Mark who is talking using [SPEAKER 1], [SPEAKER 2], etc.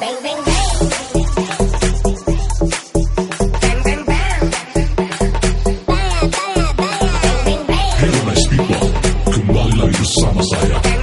[SPEAKER 1] Bang, bang, bang. Bang, bang, bang. Bang, bang, bang. Bang, bang, bang.
[SPEAKER 2] Hello nice people, kembali lagi bersama saya
[SPEAKER 1] Bang, bang,